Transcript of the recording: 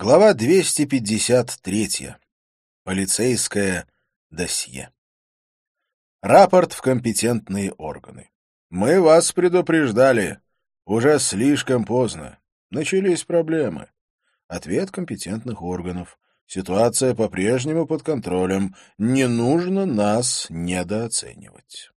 Глава 253. Полицейское досье. Рапорт в компетентные органы. Мы вас предупреждали. Уже слишком поздно. Начались проблемы. Ответ компетентных органов. Ситуация по-прежнему под контролем. Не нужно нас недооценивать.